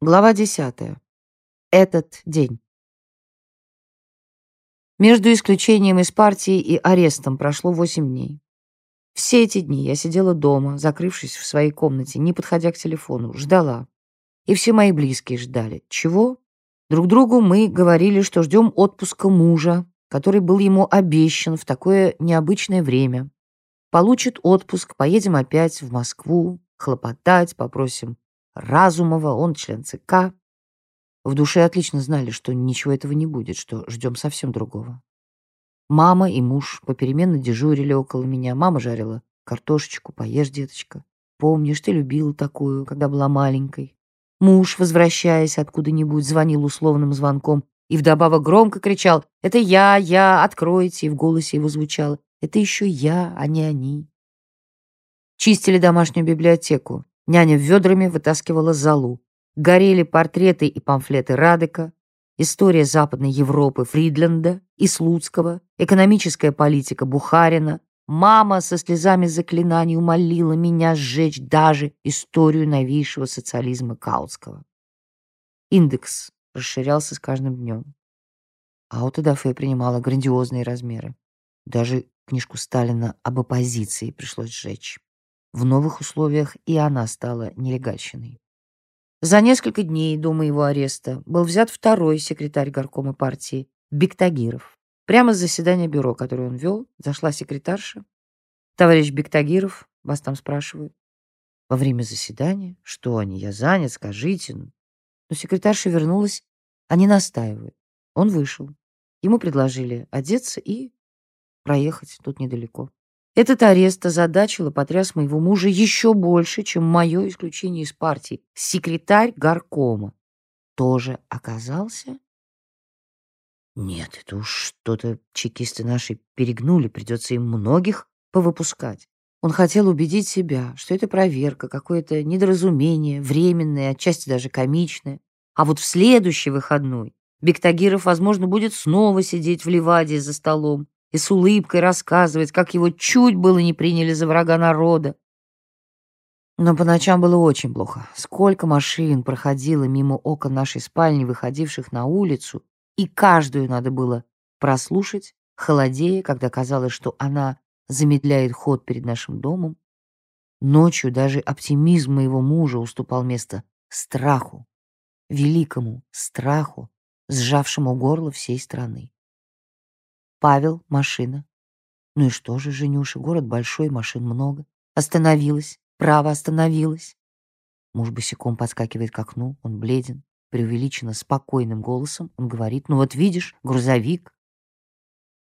Глава 10. Этот день. Между исключением из партии и арестом прошло 8 дней. Все эти дни я сидела дома, закрывшись в своей комнате, не подходя к телефону, ждала. И все мои близкие ждали. Чего? Друг другу мы говорили, что ждем отпуска мужа, который был ему обещан в такое необычное время. Получит отпуск, поедем опять в Москву, хлопотать, попросим Разумова, он член ЦК. В душе отлично знали, что ничего этого не будет, что ждем совсем другого. Мама и муж попеременно дежурили около меня. Мама жарила картошечку, поешь, деточка. Помнишь, ты любила такую, когда была маленькой. Муж, возвращаясь откуда-нибудь, звонил условным звонком и вдобавок громко кричал «Это я, я, откройте!» И в голосе его звучало «Это еще я, а не они». Чистили домашнюю библиотеку. Няня ведрами вытаскивала залу. Горели портреты и памфлеты Радека, история Западной Европы Фридленда и Слуцкого, экономическая политика Бухарина. Мама со слезами заклинаний умолила меня сжечь даже историю новейшего социализма Каутского. Индекс расширялся с каждым днем. Аутодафе принимала грандиозные размеры. Даже книжку Сталина об оппозиции пришлось сжечь. В новых условиях и она стала нелегальщиной. За несколько дней до моего ареста был взят второй секретарь горкома партии, Бектагиров. Прямо с заседания бюро, которое он вел, зашла секретарша. «Товарищ Бектагиров, вас там спрашивают». «Во время заседания? Что они? Я занят, скажите». Но секретарша вернулась, они настаивают. Он вышел. Ему предложили одеться и проехать тут недалеко. Этот арест озадачил и потряс моего мужа еще больше, чем мое исключение из партии. Секретарь горкома тоже оказался? Нет, это уж что-то чекисты наши перегнули, придется им многих повыпускать. Он хотел убедить себя, что это проверка, какое-то недоразумение, временное, отчасти даже комичное. А вот в следующий выходной Бектагиров, возможно, будет снова сидеть в Ливаде за столом, и с улыбкой рассказывать, как его чуть было не приняли за врага народа. Но по ночам было очень плохо. Сколько машин проходило мимо окон нашей спальни, выходивших на улицу, и каждую надо было прослушать, холодея, когда казалось, что она замедляет ход перед нашим домом. Ночью даже оптимизм моего мужа уступал место страху, великому страху, сжавшему горло всей страны. Павел, машина. Ну и что же, Женюша, город большой, машин много. Остановилась, право остановилась. Муж босиком подскакивает к окну, он бледен, преувеличенно спокойным голосом. Он говорит, ну вот видишь, грузовик.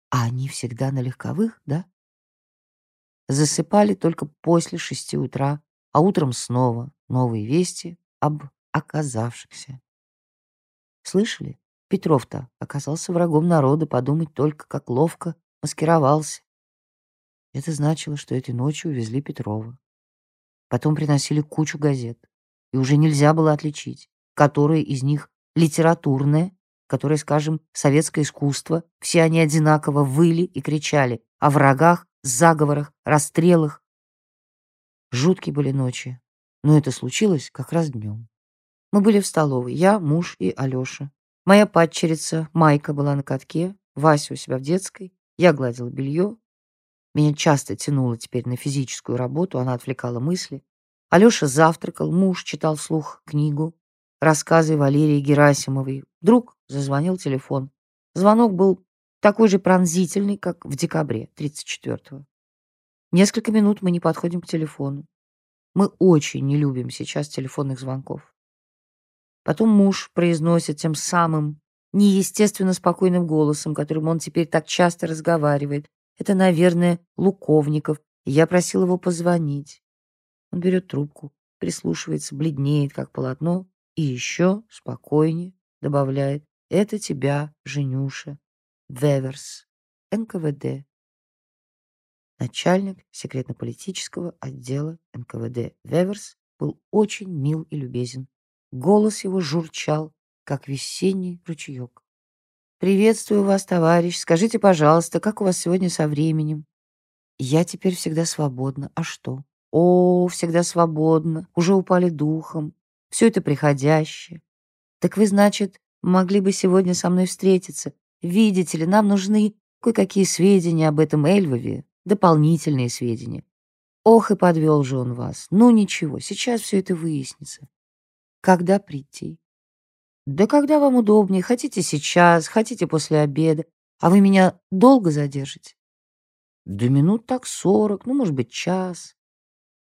А они всегда на легковых, да? Засыпали только после шести утра, а утром снова новые вести об оказавшихся. Слышали? Петров-то оказался врагом народа, подумать только, как ловко маскировался. Это значило, что этой ночью увезли Петрова. Потом приносили кучу газет, и уже нельзя было отличить, которая из них литературная, которая, скажем, советское искусство, все они одинаково выли и кричали о врагах, заговорах, расстрелах. Жуткие были ночи, но это случилось как раз днем. Мы были в столовой, я, муж и Алёша. Моя падчерица Майка была на катке, Вася у себя в детской, я гладила белье. Меня часто тянуло теперь на физическую работу, она отвлекала мысли. Алёша завтракал, муж читал вслух книгу, рассказы Валерии Герасимовой. Вдруг зазвонил телефон. Звонок был такой же пронзительный, как в декабре 34-го. Несколько минут мы не подходим к телефону. Мы очень не любим сейчас телефонных звонков. Потом муж произносит тем самым неестественно спокойным голосом, которым он теперь так часто разговаривает. Это, наверное, Луковников. Я просил его позвонить. Он берет трубку, прислушивается, бледнеет, как полотно, и еще спокойнее добавляет «Это тебя, Женюша, Веверс, НКВД». Начальник секретно-политического отдела НКВД Веверс был очень мил и любезен Голос его журчал, как весенний ручеек. «Приветствую вас, товарищ. Скажите, пожалуйста, как у вас сегодня со временем?» «Я теперь всегда свободна. А что?» «О, всегда свободна. Уже упали духом. Все это приходящее. Так вы, значит, могли бы сегодня со мной встретиться. Видите ли, нам нужны кое-какие сведения об этом Эльвове, дополнительные сведения. Ох, и подвел же он вас. Ну ничего, сейчас все это выяснится. Когда прийти? Да когда вам удобнее. Хотите сейчас, хотите после обеда. А вы меня долго задержите? Да минут так сорок, ну, может быть, час.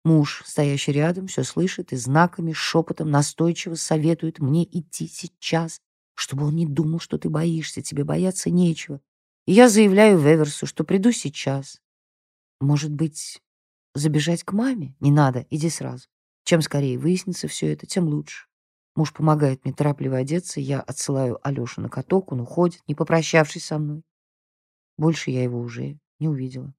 Муж, стоящий рядом, все слышит и знаками, шепотом настойчиво советует мне идти сейчас, чтобы он не думал, что ты боишься, тебе бояться нечего. И я заявляю Веверсу, что приду сейчас. Может быть, забежать к маме? Не надо, иди сразу. Чем скорее выяснится все это, тем лучше. Муж помогает мне торопливо одеться, я отсылаю Алёшу на каток, он уходит, не попрощавшись со мной. Больше я его уже не увидела.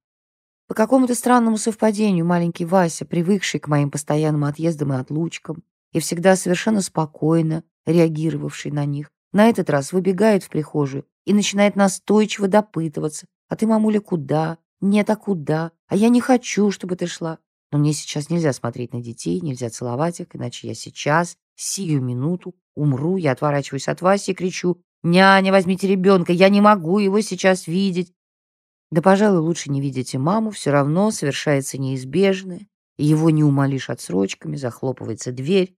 По какому-то странному совпадению маленький Вася, привыкший к моим постоянным отъездам и отлучкам, и всегда совершенно спокойно реагировавший на них, на этот раз выбегает в прихожую и начинает настойчиво допытываться. «А ты, мамуля, куда? Нет, а куда? А я не хочу, чтобы ты шла. Но мне сейчас нельзя смотреть на детей, нельзя целовать их, иначе я сейчас, сию минуту, умру. Я отворачиваюсь от Васи и кричу «Няня, возьмите ребенка, я не могу его сейчас видеть». Да, пожалуй, лучше не видеть и маму, все равно совершается неизбежное, его не умолишь отсрочками, захлопывается дверь.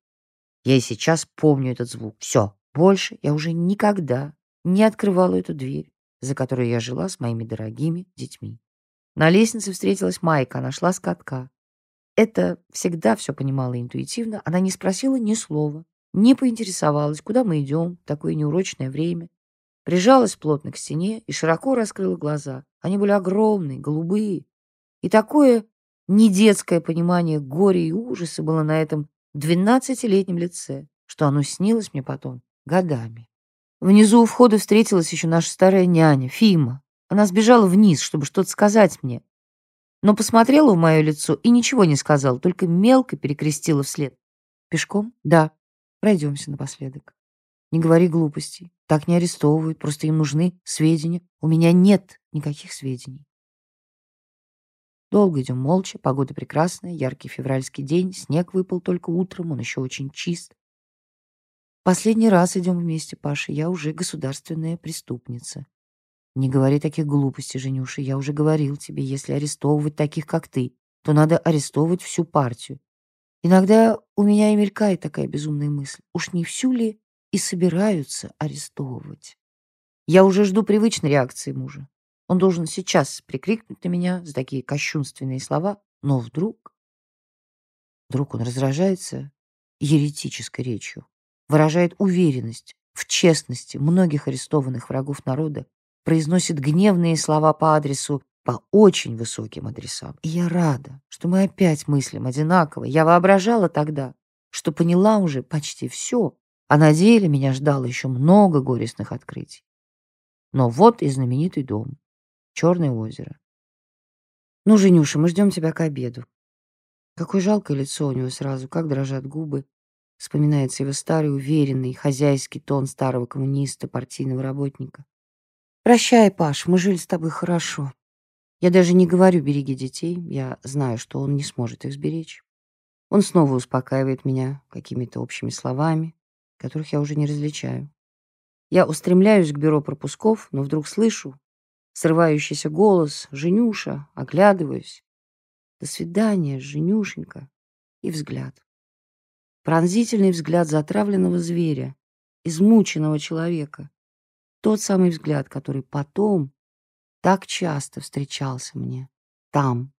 Я и сейчас помню этот звук. Все, больше я уже никогда не открывала эту дверь, за которой я жила с моими дорогими детьми. На лестнице встретилась Майка, она шла с катка. Это всегда все понимала интуитивно, она не спросила ни слова, не поинтересовалась, куда мы идем в такое неурочное время. Прижалась плотно к стене и широко раскрыла глаза. Они были огромные, голубые. И такое недетское понимание горя и ужаса было на этом двенадцатилетнем лице, что оно снилось мне потом годами. Внизу у входа встретилась еще наша старая няня, Фима. Она сбежала вниз, чтобы что-то сказать мне. Но посмотрела в мое лицо и ничего не сказала, только мелко перекрестила вслед. Пешком? Да. Пройдемся напоследок. Не говори глупостей. Так не арестовывают, просто им нужны сведения. У меня нет никаких сведений. Долго идем молча, погода прекрасная, яркий февральский день, снег выпал только утром, он еще очень чист. Последний раз идем вместе, Паша, я уже государственная преступница. Не говори таких глупостей, Женюша, я уже говорил тебе, если арестовывать таких, как ты, то надо арестовывать всю партию. Иногда у меня и мелькает такая безумная мысль. Уж не всю ли и собираются арестовывать? Я уже жду привычной реакции мужа. Он должен сейчас прикрикнуть на меня за такие кощунственные слова, но вдруг... Вдруг он раздражается еретической речью, выражает уверенность в честности многих арестованных врагов народа произносит гневные слова по адресу по очень высоким адресам. И я рада, что мы опять мыслим одинаково. Я воображала тогда, что поняла уже почти все, а на деле меня ждало еще много горестных открытий. Но вот и знаменитый дом. Черное озеро. Ну, Женюша, мы ждем тебя к обеду. Какое жалкое лицо у него сразу, как дрожат губы. Вспоминается его старый, уверенный, хозяйский тон старого коммуниста, партийного работника. Прощай, Паш, мы жили с тобой хорошо. Я даже не говорю «береги детей», я знаю, что он не сможет их сберечь. Он снова успокаивает меня какими-то общими словами, которых я уже не различаю. Я устремляюсь к бюро пропусков, но вдруг слышу срывающийся голос «Женюша», оглядываюсь. «До свидания, Женюшенька!» И взгляд. Пронзительный взгляд затравленного зверя, измученного человека. Тот самый взгляд, который потом так часто встречался мне там,